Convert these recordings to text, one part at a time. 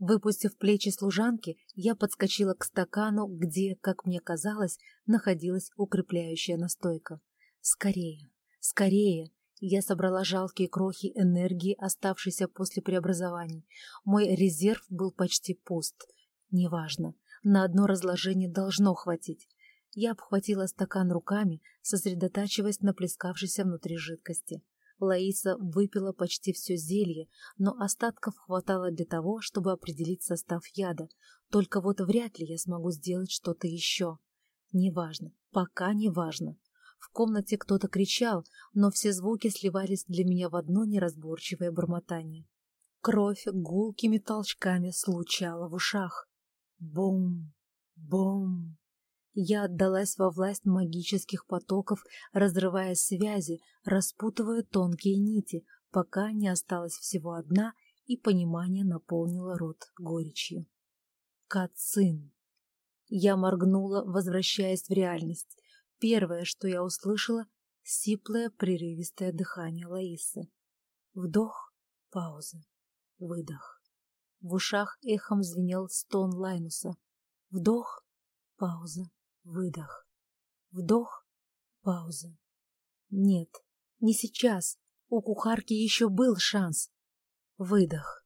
Выпустив плечи служанки, я подскочила к стакану, где, как мне казалось, находилась укрепляющая настойка. Скорее, скорее! Я собрала жалкие крохи энергии, оставшиеся после преобразований. Мой резерв был почти пуст. Неважно, на одно разложение должно хватить. Я обхватила стакан руками, сосредотачиваясь на плескавшейся внутри жидкости. Лаиса выпила почти все зелье, но остатков хватало для того, чтобы определить состав яда. Только вот вряд ли я смогу сделать что-то еще. Неважно, пока неважно. В комнате кто-то кричал, но все звуки сливались для меня в одно неразборчивое бормотание. Кровь гулкими толчками случала в ушах. Бум! Бум! Я отдалась во власть магических потоков, разрывая связи, распутывая тонкие нити, пока не осталась всего одна, и понимание наполнило рот горечью. Кацин. Я моргнула, возвращаясь в реальность. Первое, что я услышала — сиплое прерывистое дыхание Лаисы. Вдох, пауза, выдох. В ушах эхом звенел стон Лайнуса. Вдох, пауза, Выдох. Вдох. Пауза. Нет, не сейчас. У кухарки еще был шанс. Выдох.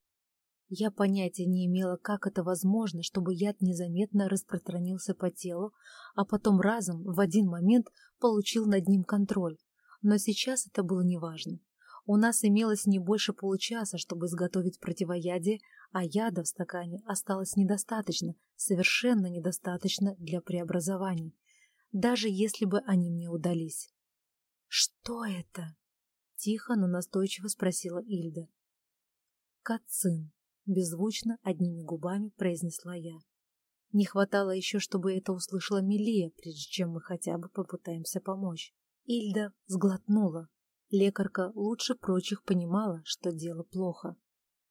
Я понятия не имела, как это возможно, чтобы яд незаметно распространился по телу, а потом разом, в один момент, получил над ним контроль. Но сейчас это было неважно. У нас имелось не больше получаса, чтобы изготовить противоядие, а яда в стакане осталось недостаточно, совершенно недостаточно для преобразований, даже если бы они мне удались. «Что это?» — тихо, но настойчиво спросила Ильда. «Кацин», — беззвучно одними губами произнесла я. Не хватало еще, чтобы это услышала Милия, прежде чем мы хотя бы попытаемся помочь. Ильда сглотнула, Лекарка лучше прочих понимала, что дело плохо.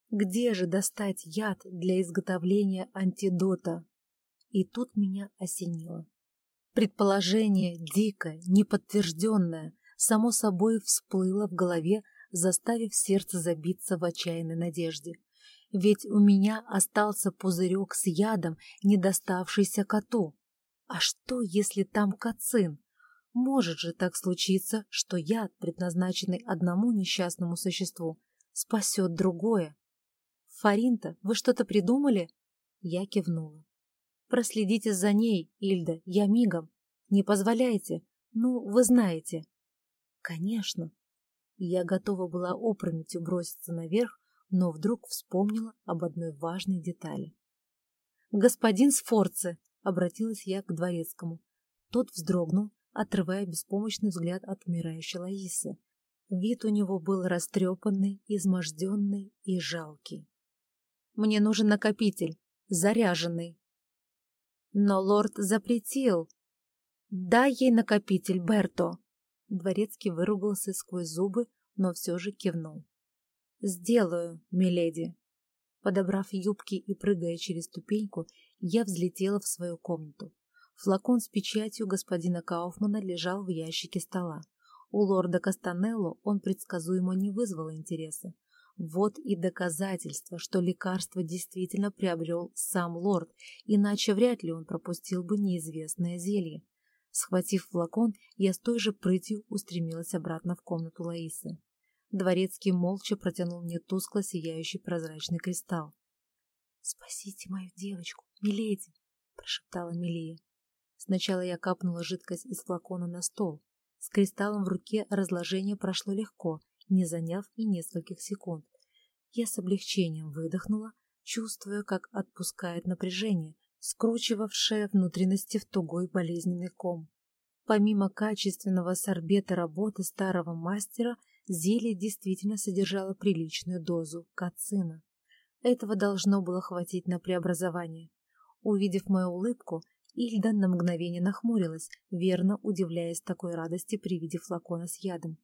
Где же достать яд для изготовления антидота? И тут меня осенило. Предположение дикое, неподтвержденное, само собой всплыло в голове, заставив сердце забиться в отчаянной надежде. Ведь у меня остался пузырек с ядом, не доставшийся коту. А что, если там кацин? Может же так случиться, что яд, предназначенный одному несчастному существу, спасет другое. Фаринта, вы что-то придумали? Я кивнула. Проследите за ней, Ильда, я мигом. Не позволяйте. Ну, вы знаете. Конечно. Я готова была опрометью броситься наверх, но вдруг вспомнила об одной важной детали. «Господин Сфорце!» — обратилась я к дворецкому. Тот вздрогнул, отрывая беспомощный взгляд от умирающей Лаисы. Вид у него был растрепанный, изможденный и жалкий. «Мне нужен накопитель, заряженный». «Но лорд запретил». «Дай ей накопитель, Берто!» Дворецкий выругался сквозь зубы, но все же кивнул. «Сделаю, миледи». Подобрав юбки и прыгая через ступеньку, я взлетела в свою комнату. Флакон с печатью господина Кауфмана лежал в ящике стола. У лорда Кастанелло он предсказуемо не вызвал интереса. Вот и доказательство, что лекарство действительно приобрел сам лорд, иначе вряд ли он пропустил бы неизвестное зелье. Схватив флакон, я с той же прытью устремилась обратно в комнату Лаисы. Дворецкий молча протянул мне тускло сияющий прозрачный кристалл. «Спасите мою девочку, миледи!» — прошептала Милия. Сначала я капнула жидкость из флакона на стол. С кристаллом в руке разложение прошло легко, не заняв и нескольких секунд. Я с облегчением выдохнула, чувствуя, как отпускает напряжение, скручивавшее внутренности в тугой болезненный ком. Помимо качественного сорбета работы старого мастера, зелье действительно содержало приличную дозу кацина. Этого должно было хватить на преобразование. Увидев мою улыбку, Ильда на мгновение нахмурилась, верно удивляясь такой радости при виде флакона с ядом.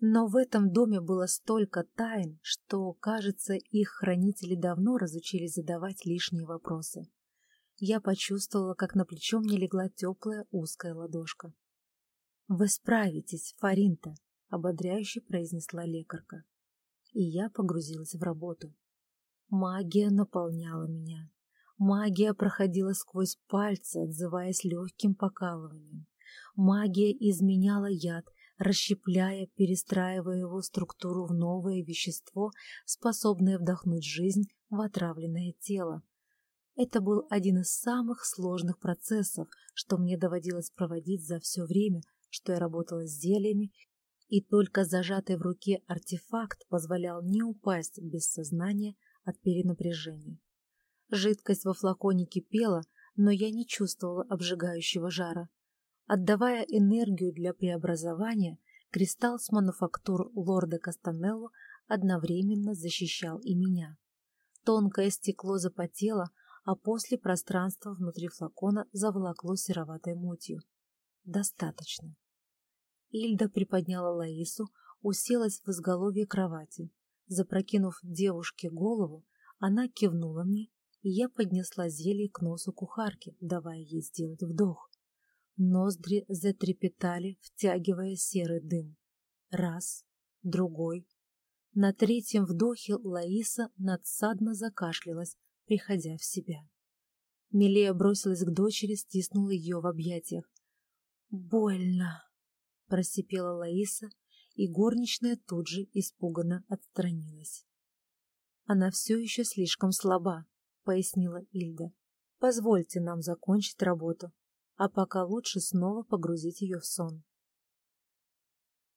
Но в этом доме было столько тайн, что, кажется, их хранители давно разучились задавать лишние вопросы. Я почувствовала, как на плечо мне легла теплая узкая ладошка. «Вы справитесь, Фаринта», — ободряюще произнесла лекарка. И я погрузилась в работу. Магия наполняла меня. Магия проходила сквозь пальцы, отзываясь легким покалыванием. Магия изменяла яд, расщепляя, перестраивая его структуру в новое вещество, способное вдохнуть жизнь в отравленное тело. Это был один из самых сложных процессов, что мне доводилось проводить за все время, что я работала с зельями, и только зажатый в руке артефакт позволял не упасть без сознания от перенапряжения. Жидкость во флаконе кипела, но я не чувствовала обжигающего жара. Отдавая энергию для преобразования, кристалл с мануфактур лорда Кастанелло одновременно защищал и меня. Тонкое стекло запотело, а после пространство внутри флакона заволокло сероватой мутью. Достаточно. Ильда приподняла Лаису, уселась в изголовье кровати. Запрокинув девушке голову, она кивнула мне, и я поднесла зелье к носу кухарки, давая ей сделать вдох. Ноздри затрепетали, втягивая серый дым. Раз, другой. На третьем вдохе Лаиса надсадно закашлялась, приходя в себя. Милея бросилась к дочери, стиснула ее в объятиях. «Больно!» — просипела Лаиса, и горничная тут же испуганно отстранилась. «Она все еще слишком слаба», — пояснила Ильда. «Позвольте нам закончить работу, а пока лучше снова погрузить ее в сон».